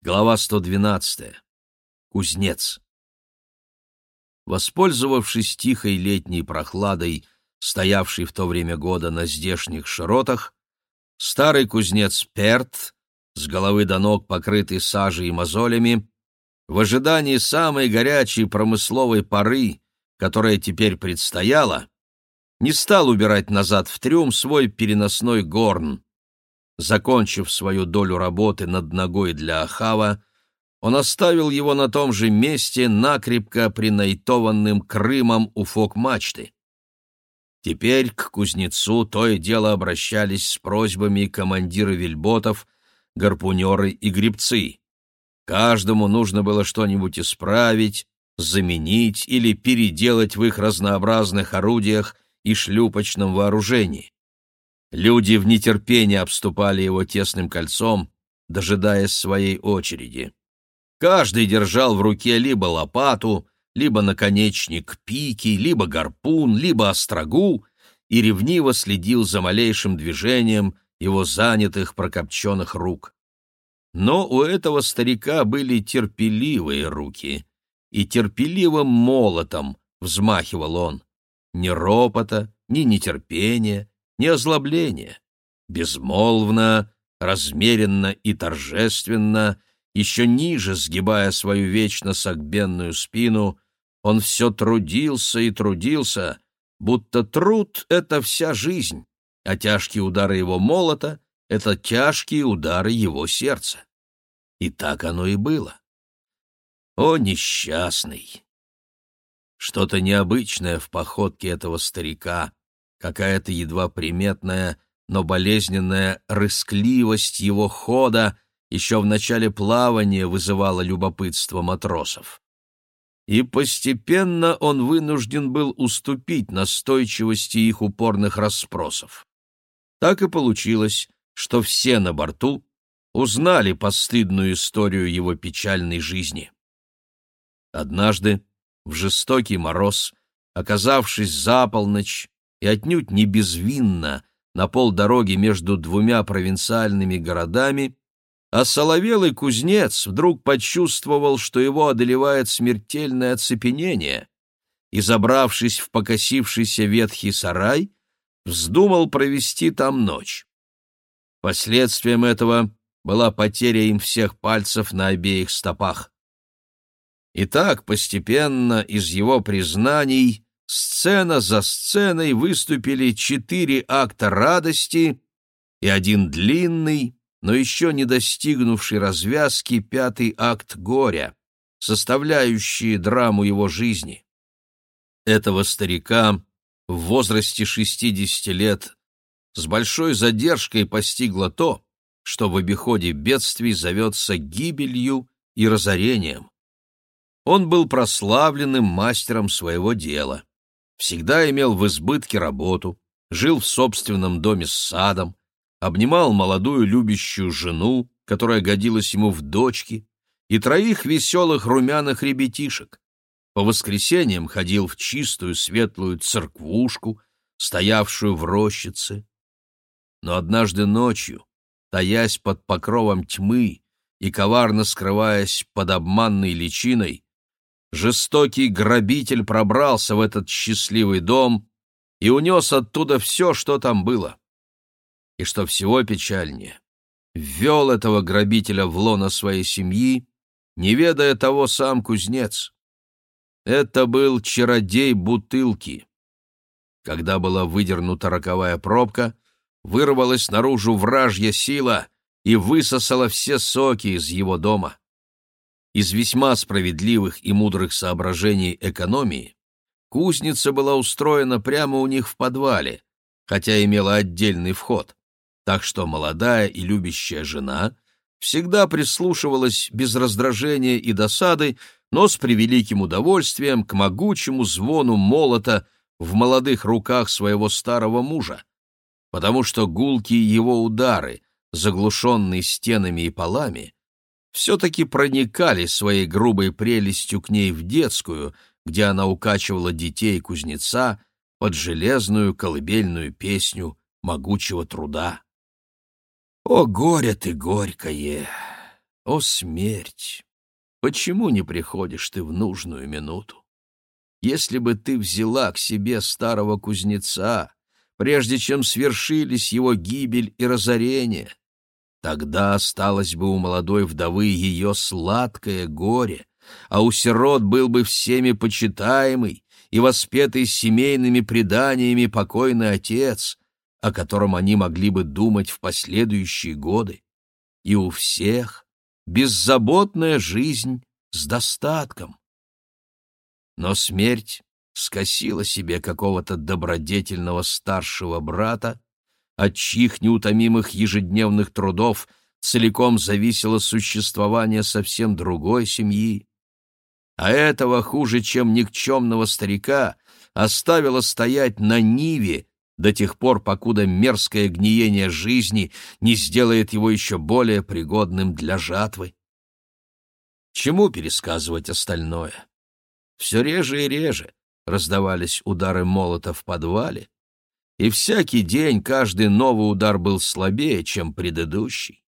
Глава 112. Кузнец. Воспользовавшись тихой летней прохладой, стоявшей в то время года на здешних широтах, старый кузнец Перт, с головы до ног покрытый сажей и мозолями, в ожидании самой горячей промысловой поры, которая теперь предстояла, не стал убирать назад в трюм свой переносной горн. Закончив свою долю работы над ногой для Ахава, он оставил его на том же месте, накрепко принайтованным Крымом у фок-мачты. Теперь к кузнецу то и дело обращались с просьбами командиры вельботов, гарпунеры и гребцы. Каждому нужно было что-нибудь исправить, заменить или переделать в их разнообразных орудиях и шлюпочном вооружении. Люди в нетерпении обступали его тесным кольцом, дожидаясь своей очереди. Каждый держал в руке либо лопату, либо наконечник пики, либо гарпун, либо острогу и ревниво следил за малейшим движением его занятых прокопченных рук. Но у этого старика были терпеливые руки, и терпеливым молотом взмахивал он. Ни ропота, ни нетерпения, ни озлобления. Безмолвно, размеренно и торжественно, еще ниже сгибая свою вечно согбенную спину, он все трудился и трудился, будто труд — это вся жизнь, а тяжкие удары его молота — это тяжкие удары его сердца. И так оно и было. О, несчастный! Что-то необычное в походке этого старика, какая-то едва приметная, но болезненная рыскливость его хода еще в начале плавания вызывала любопытство матросов. И постепенно он вынужден был уступить настойчивости их упорных расспросов. Так и получилось, что все на борту узнали постыдную историю его печальной жизни. Однажды, в жестокий мороз, оказавшись за полночь и отнюдь не безвинно на полдороги между двумя провинциальными городами, а соловелый кузнец вдруг почувствовал, что его одолевает смертельное оцепенение, и, забравшись в покосившийся ветхий сарай, вздумал провести там ночь. Последствием этого была потеря им всех пальцев на обеих стопах. И так постепенно из его признаний сцена за сценой выступили четыре акта радости и один длинный, но еще не достигнувший развязки пятый акт горя, составляющий драму его жизни. Этого старика в возрасте 60 лет с большой задержкой постигло то, что в обиходе бедствий зовется гибелью и разорением. Он был прославленным мастером своего дела всегда имел в избытке работу, жил в собственном доме с садом, обнимал молодую любящую жену, которая годилась ему в дочки, и троих веселых румяных ребятишек. По воскресеньям ходил в чистую светлую церквушку, стоявшую в рощице. Но однажды ночью, таясь под покровом тьмы и коварно скрываясь под обманной личиной, жестокий грабитель пробрался в этот счастливый дом и унес оттуда все, что там было. И что всего печальнее, ввел этого грабителя в лоно своей семьи, не ведая того сам кузнец. Это был чародей бутылки. Когда была выдернута роковая пробка, вырвалась наружу вражья сила и высосала все соки из его дома. Из весьма справедливых и мудрых соображений экономии кузница была устроена прямо у них в подвале, хотя имела отдельный вход, так что молодая и любящая жена всегда прислушивалась без раздражения и досады, но с превеликим удовольствием к могучему звону молота в молодых руках своего старого мужа, потому что гулкие его удары, заглушенные стенами и полами, все-таки проникали своей грубой прелестью к ней в детскую, где она укачивала детей кузнеца под железную колыбельную песню могучего труда. О, горе ты горькое! О, смерть! Почему не приходишь ты в нужную минуту? Если бы ты взяла к себе старого кузнеца, прежде чем свершились его гибель и разорение, тогда осталось бы у молодой вдовы ее сладкое горе, а у сирот был бы всеми почитаемый и воспетый семейными преданиями покойный отец, о котором они могли бы думать в последующие годы. И у всех беззаботная жизнь с достатком. Но смерть скосила себе какого-то добродетельного старшего брата, от чьих неутомимых ежедневных трудов целиком зависело существование совсем другой семьи, а этого хуже, чем никчемного старика, оставила стоять на ниве до тех пор, покуда мерзкое гниение жизни не сделает его еще более пригодным для жатвы. Чему пересказывать остальное? Все реже и реже раздавались удары молота в подвале, и всякий день каждый новый удар был слабее, чем предыдущий.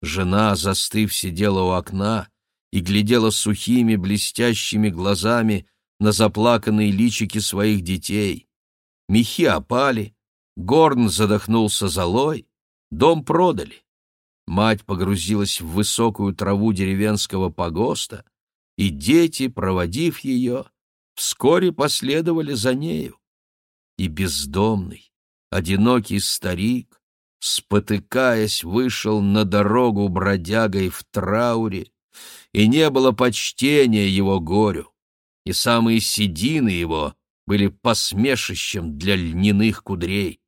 Жена, застыв, сидела у окна и глядела сухими блестящими глазами на заплаканные личики своих детей. Мехи опали, горн задохнулся золой, дом продали. Мать погрузилась в высокую траву деревенского погоста, и дети, проводив ее, вскоре последовали за нею. И бездомный, одинокий старик, спотыкаясь, вышел на дорогу бродягой в трауре, и не было почтения его горю, и самые седины его были посмешищем для льняных кудрей.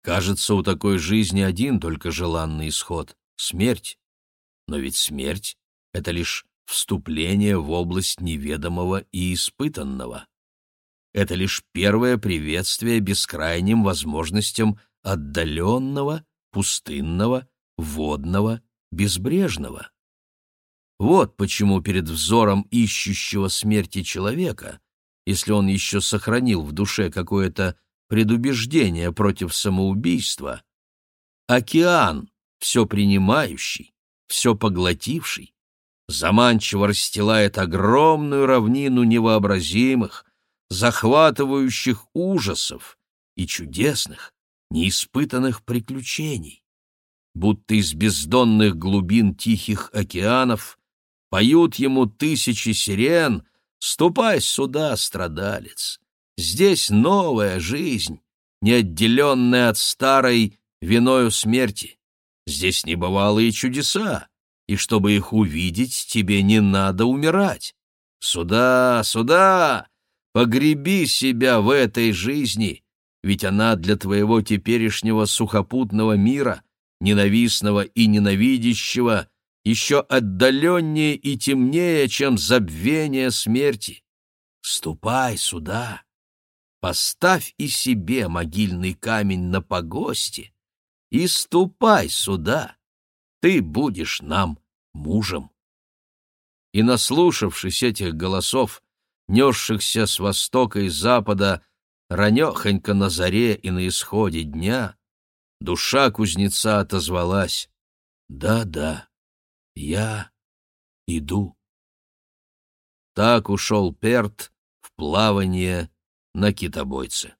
Кажется, у такой жизни один только желанный исход — смерть. Но ведь смерть — это лишь вступление в область неведомого и испытанного. Это лишь первое приветствие бескрайним возможностям отдаленного, пустынного, водного, безбрежного. Вот почему перед взором ищущего смерти человека, если он еще сохранил в душе какое-то предубеждение против самоубийства, океан, все принимающий, все поглотивший, заманчиво расстилает огромную равнину невообразимых, захватывающих ужасов и чудесных, неиспытанных приключений. Будто из бездонных глубин тихих океанов поют ему тысячи сирен «Ступай сюда, страдалец! Здесь новая жизнь, неотделенная от старой виною смерти. Здесь небывалые чудеса, и чтобы их увидеть, тебе не надо умирать. Сюда, сюда! Погреби себя в этой жизни, ведь она для твоего теперешнего сухопутного мира, ненавистного и ненавидящего, еще отдаленнее и темнее, чем забвение смерти. Ступай сюда, поставь и себе могильный камень на погосте и ступай сюда, ты будешь нам мужем. И, наслушавшись этих голосов, несшихся с востока и запада, ранехонько на заре и на исходе дня, душа кузнеца отозвалась «Да-да, я иду». Так ушел Перт в плавание на китобойце.